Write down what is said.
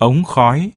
ống khói.